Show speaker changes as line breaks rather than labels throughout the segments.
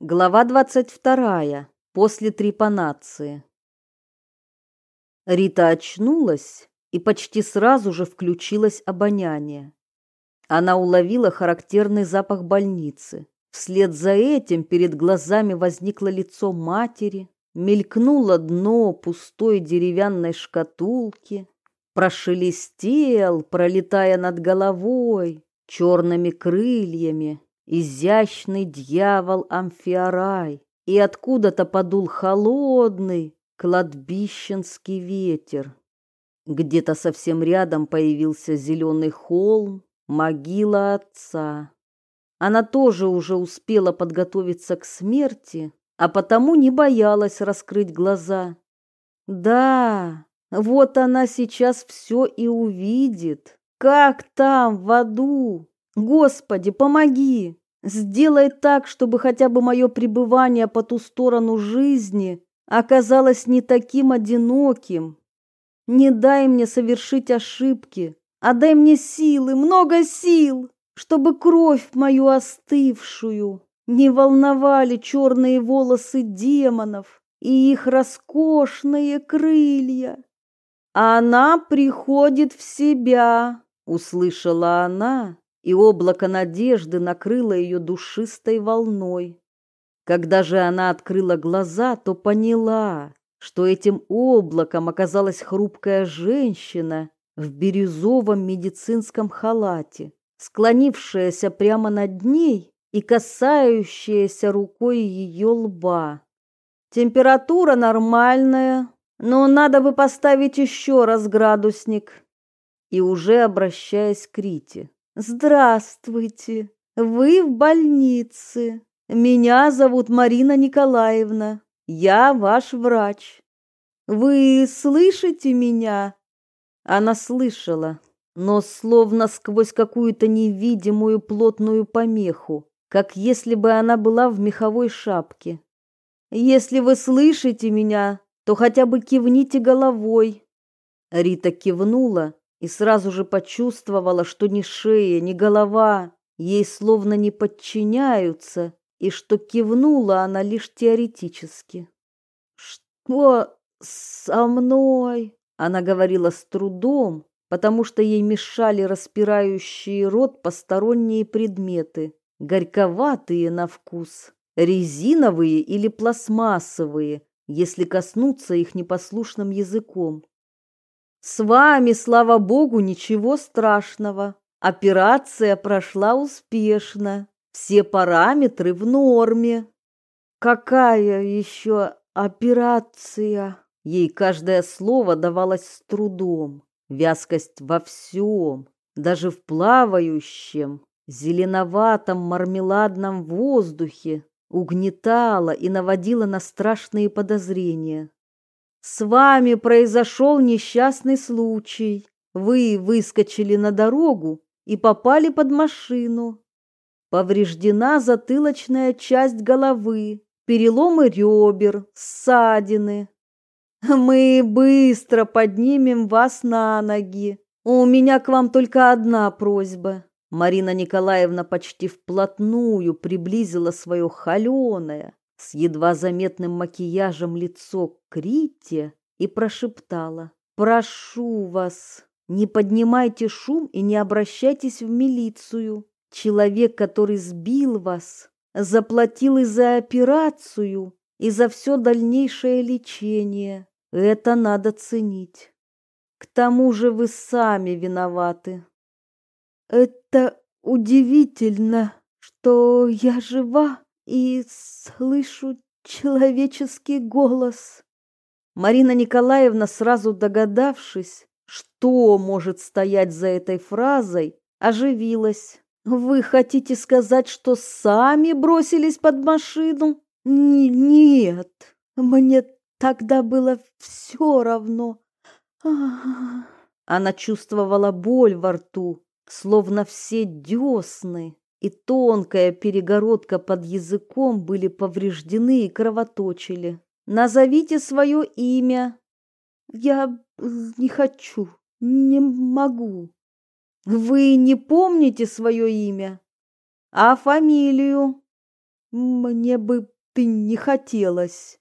Глава 22. После трепанации. Рита очнулась, и почти сразу же включилось обоняние. Она уловила характерный запах больницы. Вслед за этим перед глазами возникло лицо матери, мелькнуло дно пустой деревянной шкатулки, прошелестел, пролетая над головой черными крыльями, изящный дьявол Амфиарай, и откуда-то подул холодный кладбищенский ветер. Где-то совсем рядом появился зеленый холм, могила отца. Она тоже уже успела подготовиться к смерти, а потому не боялась раскрыть глаза. Да, вот она сейчас все и увидит, как там, в аду, Господи, помоги! Сделай так, чтобы хотя бы мое пребывание по ту сторону жизни оказалось не таким одиноким. Не дай мне совершить ошибки, а дай мне силы, много сил, чтобы кровь мою остывшую не волновали черные волосы демонов и их роскошные крылья. Она приходит в себя, услышала она и облако надежды накрыло ее душистой волной. Когда же она открыла глаза, то поняла, что этим облаком оказалась хрупкая женщина в бирюзовом медицинском халате, склонившаяся прямо над ней и касающаяся рукой ее лба. Температура нормальная, но надо бы поставить еще раз градусник. И уже обращаясь к Рите. Здравствуйте. Вы в больнице. Меня зовут Марина Николаевна. Я ваш врач. Вы слышите меня? Она слышала, но словно сквозь какую-то невидимую плотную помеху, как если бы она была в меховой шапке. Если вы слышите меня, то хотя бы кивните головой. Рита кивнула, и сразу же почувствовала, что ни шея, ни голова ей словно не подчиняются, и что кивнула она лишь теоретически. «Что со мной?» Она говорила с трудом, потому что ей мешали распирающие рот посторонние предметы, горьковатые на вкус, резиновые или пластмассовые, если коснуться их непослушным языком. С вами, слава богу, ничего страшного. Операция прошла успешно. Все параметры в норме. Какая еще операция? Ей каждое слово давалось с трудом. Вязкость во всем, даже в плавающем, зеленоватом мармеладном воздухе угнетала и наводила на страшные подозрения. С вами произошел несчастный случай. Вы выскочили на дорогу и попали под машину. Повреждена затылочная часть головы, переломы ребер, ссадины. Мы быстро поднимем вас на ноги. У меня к вам только одна просьба. Марина Николаевна почти вплотную приблизила свое холеное, с едва заметным макияжем лицо к Рите и прошептала «Прошу вас, не поднимайте шум и не обращайтесь в милицию. Человек, который сбил вас, заплатил и за операцию, и за все дальнейшее лечение. Это надо ценить. К тому же вы сами виноваты. Это удивительно, что я жива, и слышу человеческий голос. Марина Николаевна, сразу догадавшись, что может стоять за этой фразой, оживилась. Вы хотите сказать, что сами бросились под машину? Н нет, мне тогда было все равно. Она чувствовала боль во рту, словно все десны и тонкая перегородка под языком были повреждены и кровоточили. Назовите свое имя. Я не хочу, не могу. Вы не помните свое имя? А фамилию? мне бы ты не хотелось.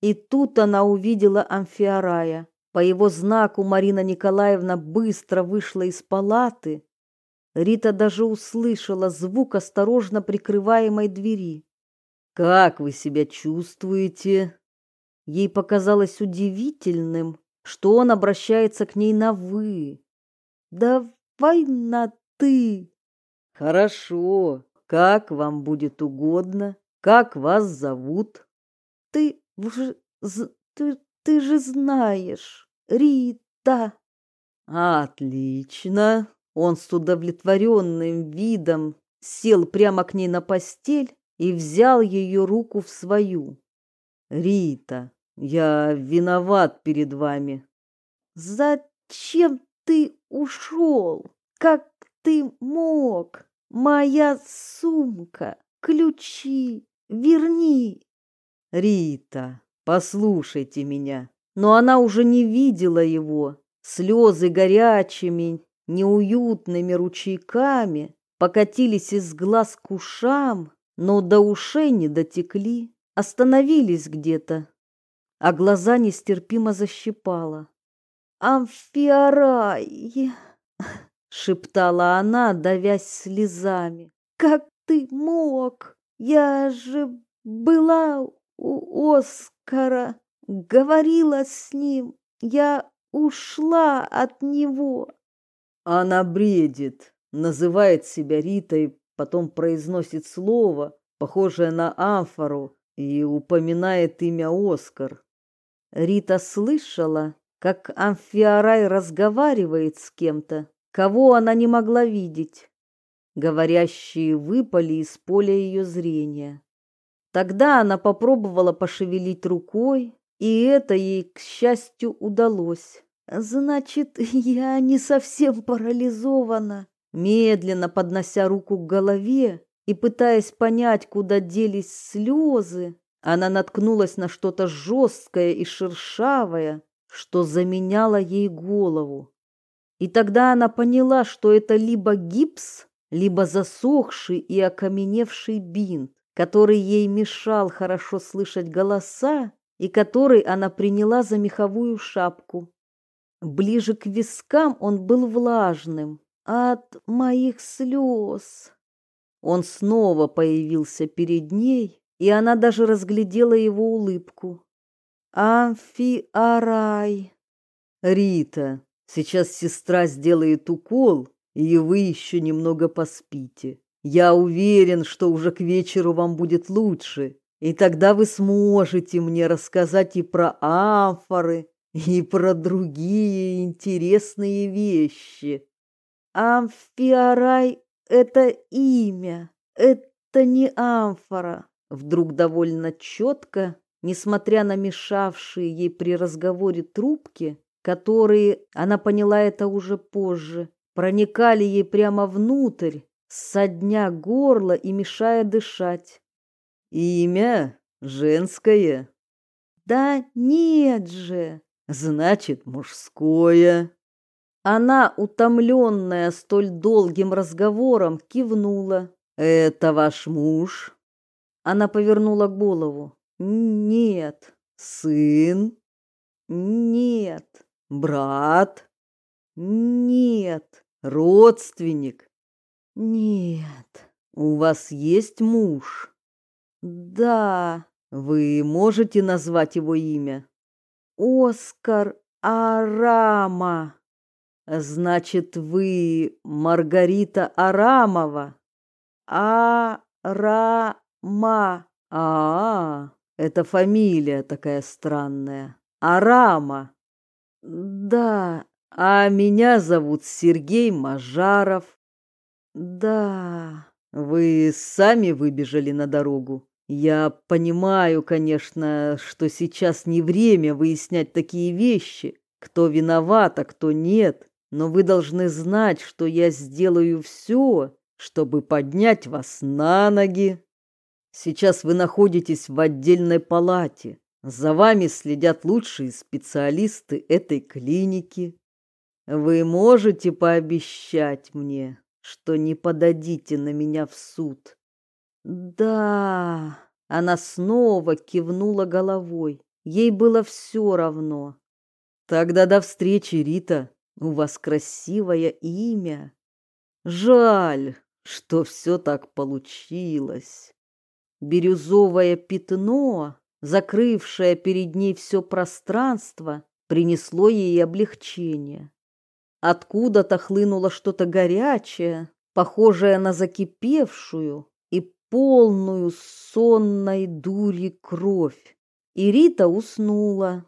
И тут она увидела Амфиарая. По его знаку Марина Николаевна быстро вышла из палаты. Рита даже услышала звук осторожно прикрываемой двери. «Как вы себя чувствуете?» Ей показалось удивительным, что он обращается к ней на «вы». «Давай на «ты». «Хорошо. Как вам будет угодно? Как вас зовут?» «Ты уже... Ты, ты же знаешь, Рита». «Отлично!» Он с удовлетворенным видом сел прямо к ней на постель и взял ее руку в свою. «Рита, я виноват перед вами». «Зачем ты ушел? Как ты мог? Моя сумка, ключи, верни!» «Рита, послушайте меня». Но она уже не видела его. Слезы горячими, неуютными ручейками покатились из глаз к ушам, но до ушей не дотекли, остановились где-то, а глаза нестерпимо защипало. «Амфиарай!» — шептала она, давясь слезами. «Как ты мог? Я же была у Оскара, говорила с ним, я ушла от него». Она бредит, называет себя Ритой, потом произносит слово, похожее на амфору, и упоминает имя Оскар. Рита слышала, как Амфиарай разговаривает с кем-то, кого она не могла видеть. Говорящие выпали из поля ее зрения. Тогда она попробовала пошевелить рукой, и это ей, к счастью, удалось. Значит, я не совсем парализована. Медленно поднося руку к голове и пытаясь понять, куда делись слезы, она наткнулась на что-то жесткое и шершавое, что заменяло ей голову. И тогда она поняла, что это либо гипс, либо засохший и окаменевший бинт, который ей мешал хорошо слышать голоса и который она приняла за меховую шапку. Ближе к вискам он был влажным от моих слез. Он снова появился перед ней, и она даже разглядела его улыбку. Амфиарай. Рита, сейчас сестра сделает укол, и вы еще немного поспите. Я уверен, что уже к вечеру вам будет лучше, и тогда вы сможете мне рассказать и про амфоры, и про другие интересные вещи. Амфиарай — это имя, это не амфора. Вдруг довольно четко, несмотря на мешавшие ей при разговоре трубки, которые, она поняла это уже позже, проникали ей прямо внутрь, со дня горла и мешая дышать. Имя женское. Да нет же, Значит, мужское. Она, утомленная столь долгим разговором, кивнула. Это ваш муж? Она повернула голову. Нет. Сын? Нет. Брат? Нет. Родственник? Нет. У вас есть муж? Да. Вы можете назвать его имя? Оскар Арама. Значит, вы Маргарита Арамова? Арама. А, -а это фамилия такая странная. Арама. Да, а меня зовут Сергей Мажаров. Да. Вы сами выбежали на дорогу? Я понимаю, конечно, что сейчас не время выяснять такие вещи, кто виноват, а кто нет, но вы должны знать, что я сделаю все, чтобы поднять вас на ноги. Сейчас вы находитесь в отдельной палате. За вами следят лучшие специалисты этой клиники. Вы можете пообещать мне, что не подадите на меня в суд? Да, она снова кивнула головой. Ей было все равно. Тогда до встречи, Рита. У вас красивое имя. Жаль, что все так получилось. Бирюзовое пятно, закрывшее перед ней все пространство, принесло ей облегчение. Откуда-то хлынуло что-то горячее, похожее на закипевшую полную сонной дури кровь. И Рита уснула,